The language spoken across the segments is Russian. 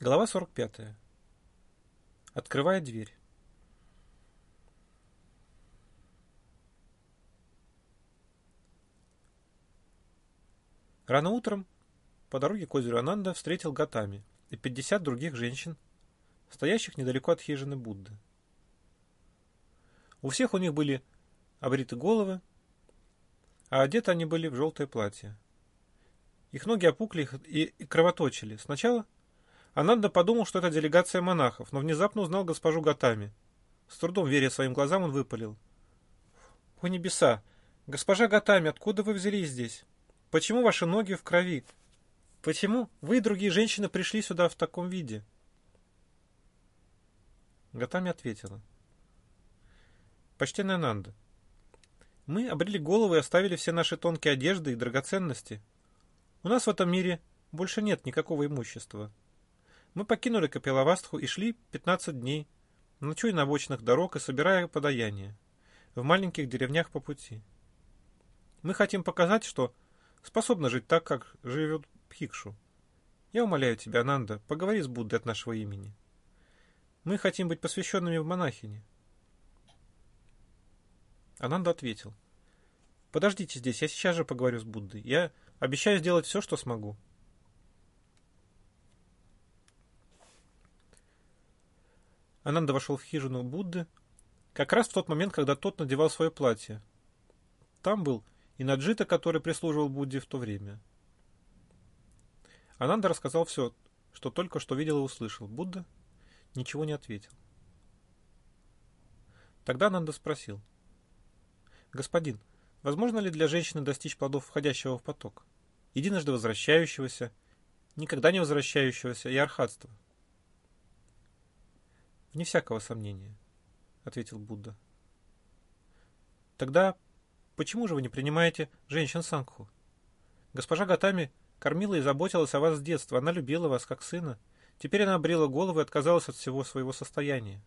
Глава 45. Открывая дверь. Рано утром по дороге к озеру Ананда встретил Гатами и 50 других женщин, стоящих недалеко от хижины Будды. У всех у них были обриты головы, а одеты они были в желтое платье. Их ноги опукли и кровоточили. Сначала Ананда подумал, что это делегация монахов, но внезапно узнал госпожу Гатами. С трудом веря своим глазам, он выпалил. — О небеса! Госпожа Гатами, откуда вы взялись здесь? Почему ваши ноги в крови? Почему вы и другие женщины пришли сюда в таком виде? Гатами ответила. — Почтенная Нанда, мы обрели головы и оставили все наши тонкие одежды и драгоценности. У нас в этом мире больше нет никакого имущества. Мы покинули Капеловастху и шли 15 дней, ночуя на обочинах дорог и собирая подаяние в маленьких деревнях по пути. Мы хотим показать, что способны жить так, как живет Пхикшу. Я умоляю тебя, Нанда, поговори с Буддой от нашего имени. Мы хотим быть посвященными в монахини. Ананда ответил. Подождите здесь, я сейчас же поговорю с Буддой. Я обещаю сделать все, что смогу. Ананда вошел в хижину Будды как раз в тот момент, когда тот надевал свое платье. Там был и Наджита, который прислуживал Будде в то время. Ананда рассказал все, что только что видел и услышал. Будда ничего не ответил. Тогда Ананда спросил. «Господин, возможно ли для женщины достичь плодов входящего в поток? Единожды возвращающегося, никогда не возвращающегося и архатства?» Вне всякого сомнения, ответил Будда. Тогда почему же вы не принимаете женщин Сангху? Госпожа Гатами кормила и заботилась о вас с детства, она любила вас как сына. Теперь она обрела голову и отказалась от всего своего состояния.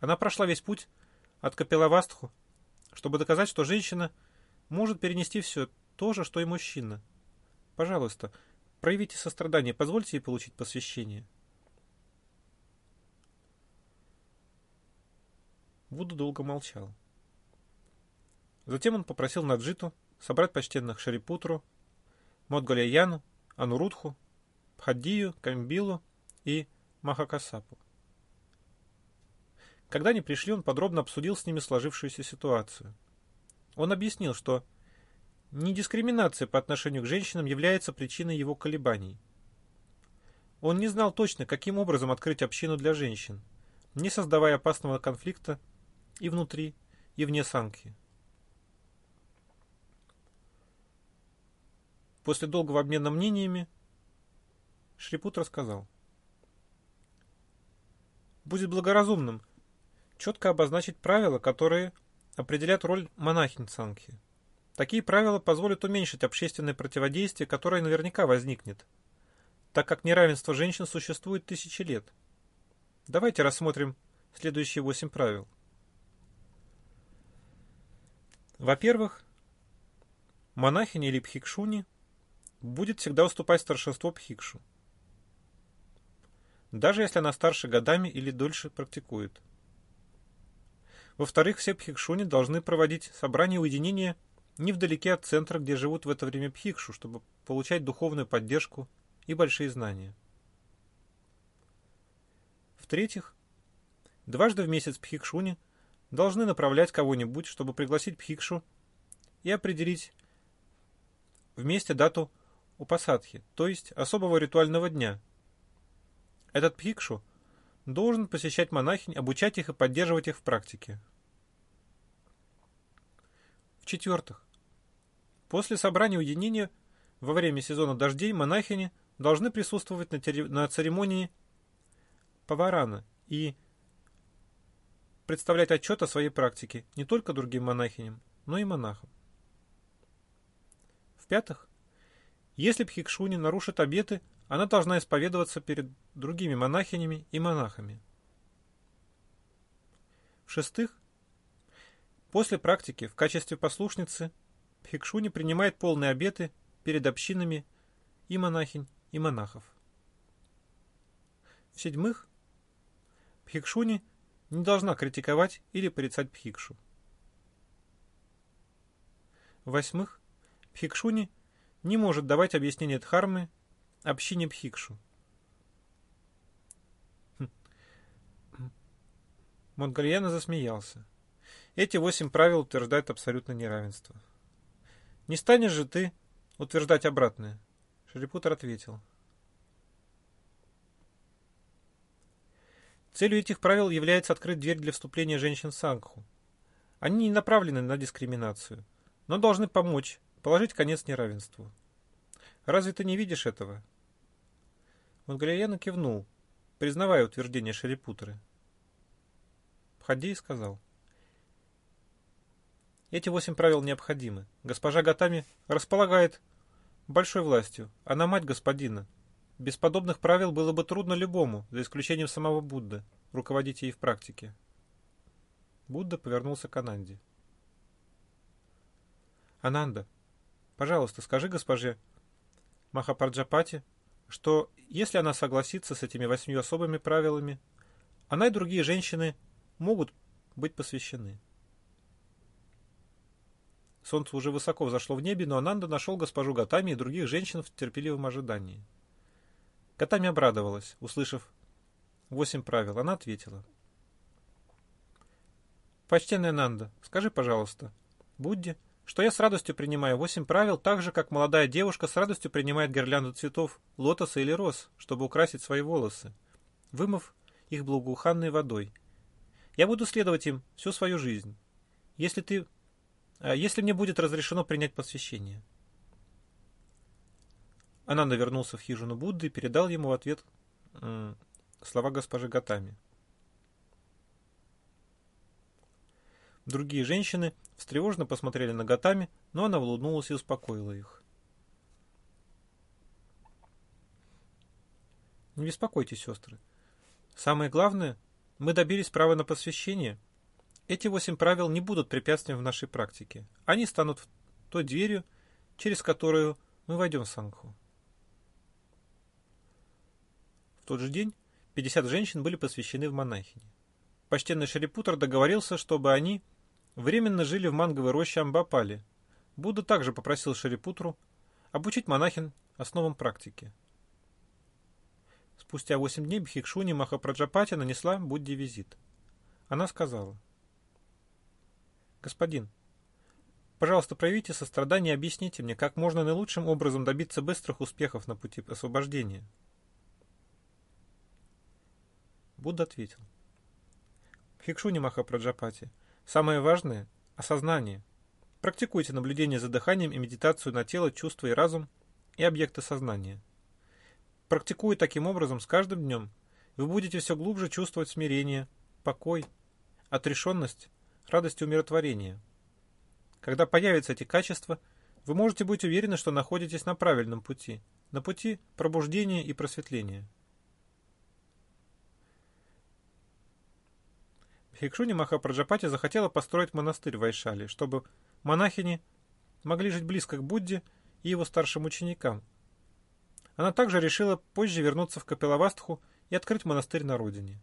Она прошла весь путь от Капелавастху, чтобы доказать, что женщина может перенести все то же, что и мужчина. Пожалуйста, проявите сострадание, позвольте ей получить посвящение. Вуду долго молчал. Затем он попросил Наджиту собрать почтенных Шарипутру, Модгалияну, Анурудху, Пхаддию, Камбилу и Махакасапу. Когда они пришли, он подробно обсудил с ними сложившуюся ситуацию. Он объяснил, что не дискриминация по отношению к женщинам является причиной его колебаний. Он не знал точно, каким образом открыть общину для женщин, не создавая опасного конфликта и внутри, и вне санки. После долгого обмена мнениями Шрипут рассказал. Будет благоразумным четко обозначить правила, которые определят роль монахинь санки. Такие правила позволят уменьшить общественное противодействие, которое наверняка возникнет, так как неравенство женщин существует тысячи лет. Давайте рассмотрим следующие восемь правил. Во-первых, монахиня или пхикшуни будет всегда уступать старшинство пхикшу, даже если она старше годами или дольше практикует. Во-вторых, все пхикшуни должны проводить собрание уединения невдалеке от центра, где живут в это время пхикшу, чтобы получать духовную поддержку и большие знания. В-третьих, дважды в месяц пхикшуни – должны направлять кого-нибудь, чтобы пригласить Пхикшу и определить вместе дату Упасадхи, то есть особого ритуального дня. Этот Пхикшу должен посещать монахинь, обучать их и поддерживать их в практике. В-четвертых, после собрания уединения во время сезона дождей монахини должны присутствовать на, на церемонии Паварана и представлять отчет о своей практике не только другим монахиням, но и монахам. В-пятых, если Пхикшуни нарушит обеты, она должна исповедоваться перед другими монахинями и монахами. В-шестых, после практики в качестве послушницы Пхикшуни принимает полные обеты перед общинами и монахинь, и монахов. В-седьмых, Бхикшуни не должна критиковать или порицать Бхикшу. В-восьмых, Бхикшуни не может давать объяснение Дхармы общине Бхикшу. Хм. Монгольяна засмеялся. Эти восемь правил утверждают абсолютное неравенство. Не станешь же ты утверждать обратное? Шрипутер ответил. Целью этих правил является открыть дверь для вступления женщин в Сангху. Они не направлены на дискриминацию, но должны помочь положить конец неравенству. Разве ты не видишь этого? Монгалияна кивнул, признавая утверждение Шерипутры. Пхадей сказал. Эти восемь правил необходимы. Госпожа Гатами располагает большой властью. Она мать господина. Без подобных правил было бы трудно любому, за исключением самого Будды, руководить ей в практике. Будда повернулся к Ананде. Ананда, пожалуйста, скажи госпоже Махапраджапати, что если она согласится с этими восьмью особыми правилами, она и другие женщины могут быть посвящены. Солнце уже высоко взошло в небе, но Ананда нашел госпожу Гатами и других женщин в терпеливом ожидании. Гатами обрадовалась, услышав восемь правил. Она ответила. «Почтенная Нанда, скажи, пожалуйста, Будде, что я с радостью принимаю восемь правил, так же, как молодая девушка с радостью принимает гирлянду цветов, лотоса или роз, чтобы украсить свои волосы, вымыв их благоуханной водой. Я буду следовать им всю свою жизнь. Если ты а если мне будет разрешено принять посвящение. Ананда вернулся в хижину Будды и передал ему в ответ слова госпожи Гатами. Другие женщины встревоженно посмотрели на Гатами, но она улыбнулась и успокоила их. Не беспокойтесь, сестры. Самое главное, мы добились права на посвящение – эти восемь правил не будут препятствием в нашей практике. Они станут той дверью, через которую мы войдем в Сангху. В тот же день 50 женщин были посвящены в монахини. Почтенный Шарипутр договорился, чтобы они временно жили в манговой роще Амбапали. Будда также попросил Шарипутру обучить монахин основам практики. Спустя 8 дней Бхикшуни Махапраджапати нанесла Будде визит. Она сказала – Господин, пожалуйста, проявите сострадание и объясните мне, как можно наилучшим образом добиться быстрых успехов на пути освобождения. Будда ответил. Хикшуни Махапраджапати, самое важное – осознание. Практикуйте наблюдение за дыханием и медитацию на тело, чувства и разум и объекты сознания. Практикуя таким образом с каждым днем, вы будете все глубже чувствовать смирение, покой, отрешенность радость и умиротворение. Когда появятся эти качества, вы можете быть уверены, что находитесь на правильном пути, на пути пробуждения и просветления. Бхикшуни Махапраджапати захотела построить монастырь в Айшале, чтобы монахини могли жить близко к Будде и его старшим ученикам. Она также решила позже вернуться в Капилавастху и открыть монастырь на родине.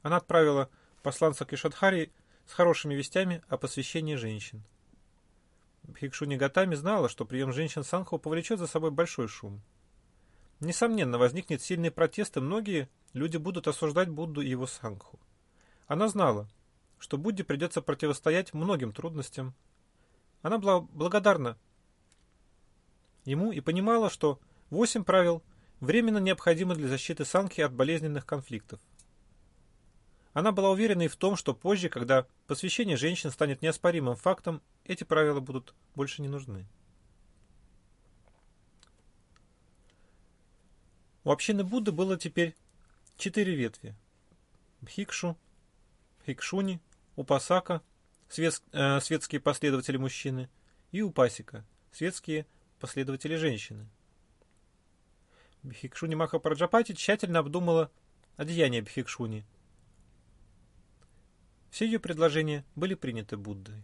Она отправила посланца к Ишадхари с хорошими вестями о посвящении женщин. Бхикшу Нигатами знала, что прием женщин Санху повлечет за собой большой шум. Несомненно, возникнет сильный протест, и многие люди будут осуждать Будду и его Сангху. Она знала, что Будде придется противостоять многим трудностям. Она была благодарна ему и понимала, что восемь правил временно необходимы для защиты Сангхи от болезненных конфликтов. Она была уверена и в том, что позже, когда посвящение женщин станет неоспоримым фактом, эти правила будут больше не нужны. У общины Будды было теперь четыре ветви. Бхикшу, Бхикшуни, Упасака, свет, э, светские последователи мужчины, и Упасика, светские последователи женщины. Бхикшуни Махапраджапати тщательно обдумала одеяние Бхикшуни – все ее предложения были приняты Буддой.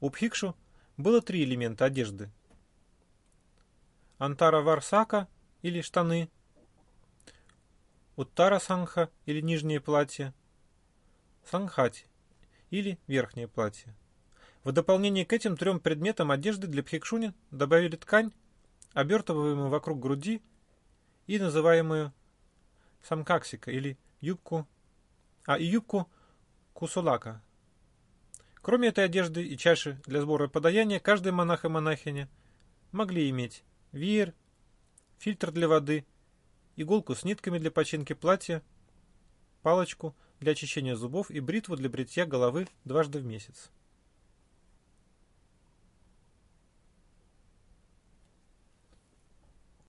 У Пхикшу было три элемента одежды. Антара Варсака или штаны, уттара сангха или нижнее платье, сангхати или верхнее платье. В дополнение к этим трем предметам одежды для пхикшуни добавили ткань, обертываемую вокруг груди и называемую самкаксика или юбку, а и юбку кусулака. Кроме этой одежды и чаши для сбора подаяния, каждый монах и монахиня могли иметь веер, фильтр для воды, иголку с нитками для починки платья, палочку для очищения зубов и бритву для бритья головы дважды в месяц.